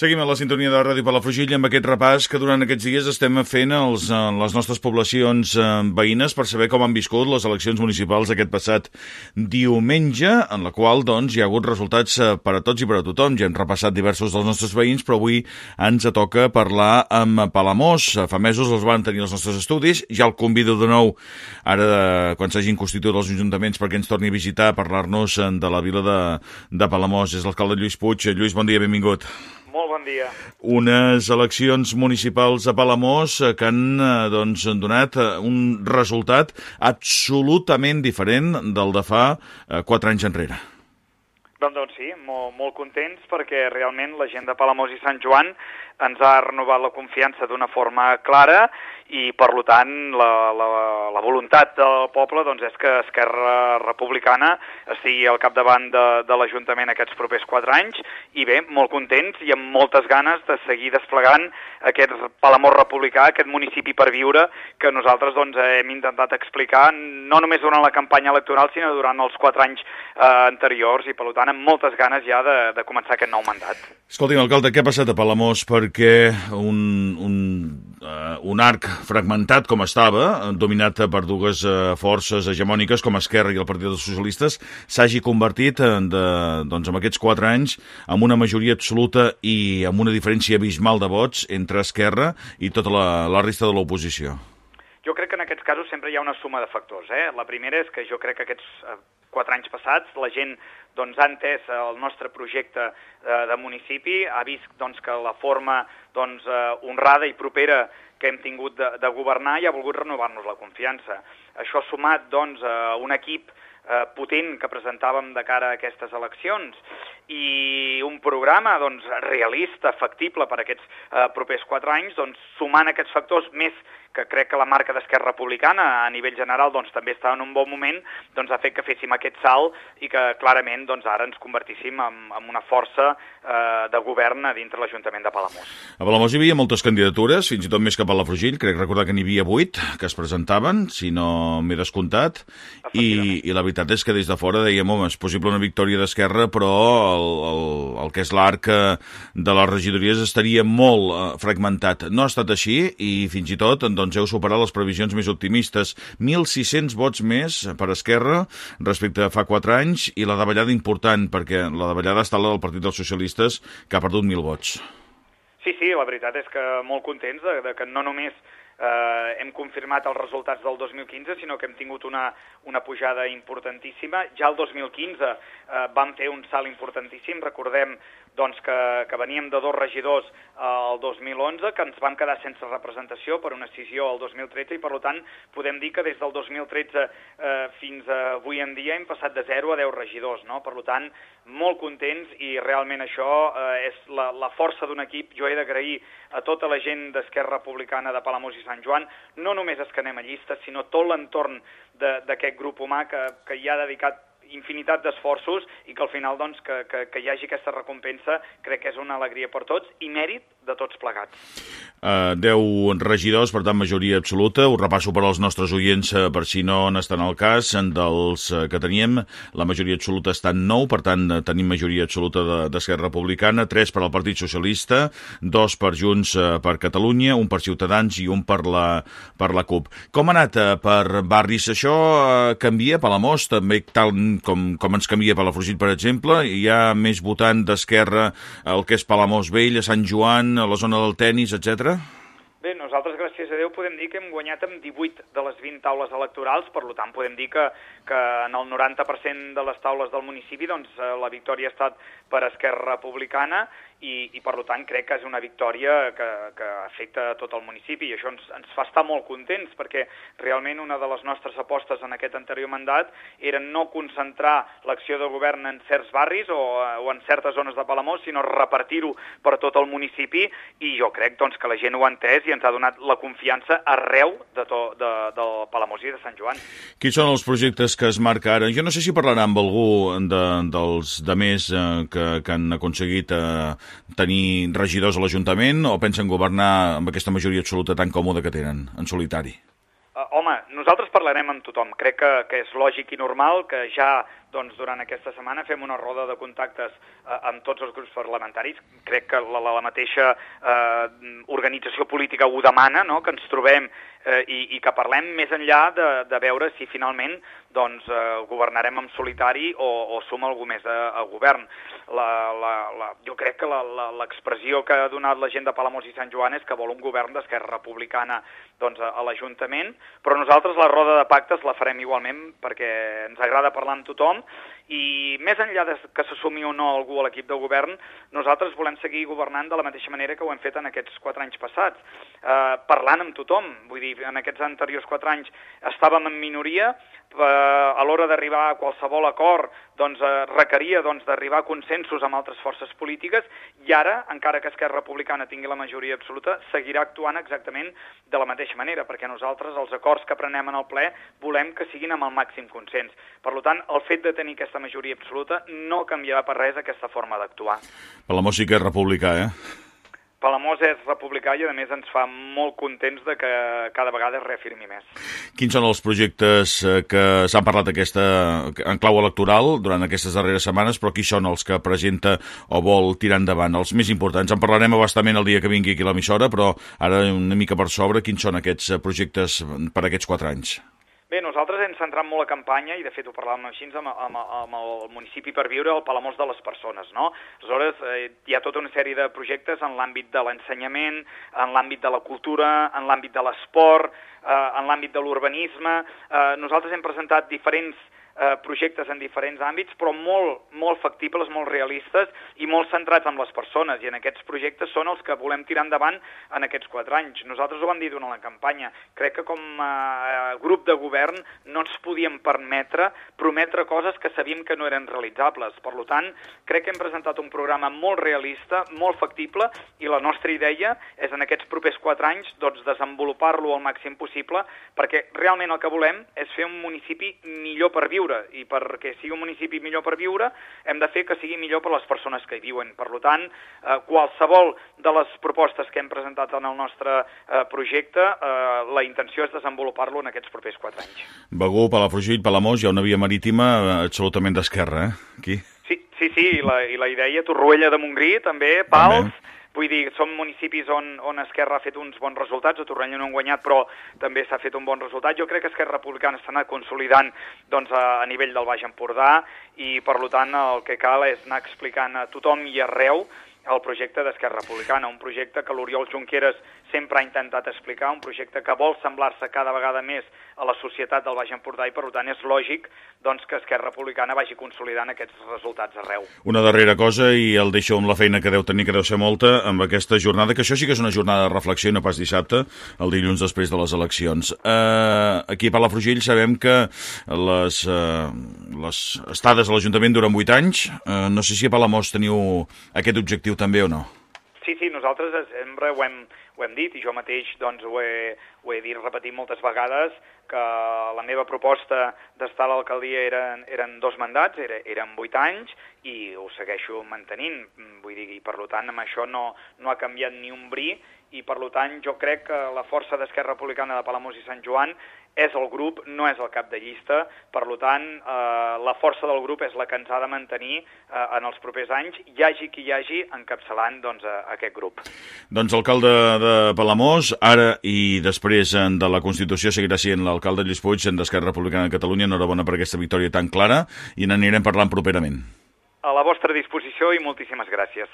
Seguim a la sintonia de Ràdio Palafrugell amb aquest repàs que durant aquests dies estem fent els, eh, les nostres poblacions eh, veïnes per saber com han viscut les eleccions municipals aquest passat diumenge, en la qual doncs, hi ha hagut resultats eh, per a tots i per a tothom. Ja hem repassat diversos dels nostres veïns, però avui ens toca parlar amb Palamós. Fa mesos els van tenir els nostres estudis, ja el convido de nou ara de, quan s'hagin constituït els ajuntaments perquè ens torni a visitar, parlar-nos de la vila de, de Palamós. És l'alcalde Lluís Puig. Lluís, bon dia, benvingut. Molt bon dia. Unes eleccions municipals a Palamós eh, que han eh, doncs, donat eh, un resultat absolutament diferent del de fa quatre anys enrere. Doncs, doncs sí, molt, molt contents perquè realment la gent de Palamós i Sant Joan ens ha renovat la confiança d'una forma clara i, per tant, la, la, la voluntat del poble doncs, és que Esquerra Republicana estigui al capdavant de, de l'Ajuntament aquests propers quatre anys i bé, molt contents i amb moltes ganes de seguir desplegant aquest Palamós republicà, aquest municipi per viure que nosaltres doncs, hem intentat explicar no només durant la campanya electoral sinó durant els quatre anys eh, anteriors i, per tant, amb moltes ganes ja de, de començar aquest nou mandat. Escolti'm, alcalde, què ha passat a Palamós perquè un, un eh, un arc fragmentat com estava, dominat per dues eh, forces hegemòniques com Esquerra i el Partit dels Socialistes, s'hagi convertit en, de, doncs, en aquests quatre anys amb una majoria absoluta i amb una diferència abismal de vots entre Esquerra i tota la, la resta de l'oposició. Jo crec que en aquests casos sempre hi ha una suma de factors. Eh? La primera és que jo crec que aquests eh, quatre anys passats la gent doncs, ha entès el nostre projecte eh, de municipi, ha vist doncs, que la forma doncs, eh, honrada i propera que hem tingut de, de governar i ha volgut renovar-nos la confiança. Això sumat doncs, a un equip eh, potent que presentàvem de cara a aquestes eleccions i un programa doncs, realista, factible per aquests eh, propers quatre anys, doncs, sumant aquests factors més que crec que la marca d'Esquerra Republicana a nivell general doncs, també està en un bon moment, doncs, ha fet que féssim aquest salt i que clarament doncs, ara ens convertíssim en, en una força eh, de govern a dintre l'Ajuntament de Palamós. A Palamós hi havia moltes candidatures, fins i tot més que a Palafrugell, crec recordar que n'hi havia vuit que es presentaven, si no m'he descomptat, i, i la veritat és que des de fora dèiem, home, és possible una victòria d'Esquerra, però el, el, el que és l'arc eh, de les regidories estaria molt eh, fragmentat. No ha estat així i fins i tot doncs, heu superat les previsions més optimistes. 1.600 vots més per Esquerra respecte a fa 4 anys i la davallada important, perquè la davallada està la del Partit dels Socialistes, que ha perdut 1.000 vots. Sí, sí, la veritat és que molt contents de, de que no només eh, hem confirmat els resultats del 2015, sinó que hem tingut una, una pujada importantíssima. Ja el 2015 eh, vam fer un salt importantíssim. Recordem doncs, que, que veníem de dos regidors eh, 2011, que ens vam quedar sense representació per una decisió al 2013 i, per tant, podem dir que des del 2013 eh, fins a avui en dia hem passat de 0 a 10 regidors. No? Per tant, molt contents i realment això eh, és la, la força d'un equip. Jo he d'agrair a tota la gent d'Esquerra Republicana de Palamós i Sant Joan, no només els que anem a llistes, sinó tot l'entorn d'aquest grup humà que, que hi ha dedicat infinitat d'esforços i que al final doncs, que, que, que hi hagi aquesta recompensa crec que és una alegria per tots i mèrit de tots plegats. Uh, 10 regidors, per tant, majoria absoluta. Ho repasso per als nostres oients, uh, per si no n'estan al cas. Dels uh, que teníem, la majoria absoluta està en 9, per tant, tenim majoria absoluta d'Esquerra de, Republicana, 3 per al Partit Socialista, 2 per Junts per Catalunya, un per Ciutadans i un per la, per la CUP. Com ha anat per barris? Això canvia? Palamós també, tal com, com ens canvia per la Frugit, per exemple? Hi ha més votant d'Esquerra el que és Palamós Vell, a Sant Joan, a la zona del tennis, etc. Bé, nosaltres, gràcies a Déu, podem dir que hem guanyat amb 18 de les 20 taules electorals, per tant, podem dir que, que en el 90% de les taules del municipi doncs, eh, la victòria ha estat per Esquerra Republicana i, i per tant, crec que és una victòria que, que afecta tot el municipi i això ens, ens fa estar molt contents perquè realment una de les nostres apostes en aquest anterior mandat era no concentrar l'acció de govern en certs barris o, o en certes zones de Palamós, sinó repartir-ho per tot el municipi i jo crec doncs, que la gent ho ha entès i ens ha donat la confiança arreu de, to, de, de Palamós i de Sant Joan. Quins són els projectes que es marca ara? Jo no sé si parlarà amb algú de, dels de més eh, que, que han aconseguit eh, tenir regidors a l'Ajuntament o pensen governar amb aquesta majoria absoluta tan còmoda que tenen, en solitari? Uh, home, nosaltres parlarem amb tothom. Crec que, que és lògic i normal que ja doncs durant aquesta setmana fem una roda de contactes eh, amb tots els grups parlamentaris. Crec que la, la, la mateixa eh, organització política ho demana, no? que ens trobem eh, i, i que parlem més enllà de, de veure si finalment doncs, eh, governarem en solitari o, o som algú més a, a govern. La, la, la, jo crec que l'expressió que ha donat la gent de Palamós i Sant Joan és que vol un govern d'Esquerra Republicana doncs, a, a l'Ajuntament, però nosaltres la roda de pactes la farem igualment perquè ens agrada parlar amb tothom i més enllà de que s'assumi o no algú a l'equip de govern, nosaltres volem seguir governant de la mateixa manera que ho hem fet en aquests quatre anys passats, eh, parlant amb tothom. Vull dir, en aquests anteriors quatre anys estàvem en minoria, a l'hora d'arribar a qualsevol acord doncs, eh, requeria doncs, d'arribar a consensos amb altres forces polítiques i ara, encara que Esquerra Republicana tingui la majoria absoluta, seguirà actuant exactament de la mateixa manera, perquè nosaltres els acords que prenem en el ple volem que siguin amb el màxim consens. Per tant, el fet de tenir aquesta majoria absoluta no canviarà per res aquesta forma d'actuar. Palamós sí que és republicà, eh? Palamós és republicà i a més ens fa molt contents de que cada vegada es reafirmi més. Quins són els projectes eh, que s'han parlat aquesta, en clau electoral durant aquestes darreres setmanes, però qui són els que presenta o vol tirar endavant? Els més importants. En parlarem abastament el dia que vingui aquí l'emissora, però ara una mica per sobre, quins són aquests eh, projectes per aquests quatre anys? Bé, nosaltres hem centrat molt la campanya, i de fet ho parlàvem així, amb, amb, amb el municipi per viure, el Palamós de les persones, no? Aleshores, eh, hi ha tota una sèrie de projectes en l'àmbit de l'ensenyament, en l'àmbit de la cultura, en l'àmbit de l'esport, eh, en l'àmbit de l'urbanisme. Eh, nosaltres hem presentat diferents eh, projectes en diferents àmbits, però molt, molt factibles, molt realistes i molt centrats en les persones. I en aquests projectes són els que volem tirar endavant en aquests quatre anys. Nosaltres ho vam dir durant la campanya. Crec que com a eh, grup de govern no ens podíem permetre prometre coses que sabíem que no eren realitzables. Per tant, crec que hem presentat un programa molt realista, molt factible, i la nostra idea és en aquests propers quatre anys doncs, desenvolupar-lo al màxim possible, perquè realment el que volem és fer un municipi millor per viure viure i perquè sigui un municipi millor per viure hem de fer que sigui millor per les persones que hi viuen. Per tant, eh, qualsevol de les propostes que hem presentat en el nostre eh, projecte, eh, la intenció és desenvolupar-lo en aquests propers quatre anys. Begú, Palafrugell, Palamós, hi ha una via marítima eh, absolutament d'esquerra, eh? Aquí. Sí, sí, sí, i la, i la idea, Torroella de Montgrí, també, Pals, també Vull dir, són municipis on, on Esquerra ha fet uns bons resultats, a Torrenya no han guanyat, però també s'ha fet un bon resultat. Jo crec que Esquerra Republicana s'ha anat consolidant doncs, a, a nivell del Baix Empordà i, per tant, el que cal és anar explicant a tothom i arreu el projecte d'Esquerra Republicana, un projecte que l'Oriol Junqueras sempre ha intentat explicar, un projecte que vol semblar-se cada vegada més a la societat del Baix Empordà i, per tant, és lògic doncs, que Esquerra Republicana vagi consolidant aquests resultats arreu. Una darrera cosa, i el deixo amb la feina que deu tenir, que deu ser molta, amb aquesta jornada, que això sí que és una jornada de reflexió, no pas dissabte, el dilluns després de les eleccions. Uh, aquí a Palafrugell sabem que les, uh, les estades a l'Ajuntament duren 8 anys. Uh, no sé si a Palamós teniu aquest objectiu també o no. Sí, sí, nosaltres sempre ho hem, ho hem dit i jo mateix doncs, ho, he, ho he dit repetit moltes vegades que la meva proposta d'estar a l'alcaldia eren, eren dos mandats, era, eren vuit anys i ho segueixo mantenint, vull dir, i per tant amb això no, no ha canviat ni un bri i per tant jo crec que la força d'Esquerra Republicana de Palamós i Sant Joan és el grup, no és el cap de llista, per tant eh, la força del grup és la que ens ha de mantenir eh, en els propers anys, hi hagi qui hi hagi encapçalant doncs, a, a aquest grup. Doncs alcalde de Palamós, ara i després de la Constitució seguirà sent l'alcalde Lluís Puig d'Esquerra Republicana de Catalunya, enhorabona per aquesta victòria tan clara i n'anirem parlant properament. A la vostra disposició i moltíssimes gràcies.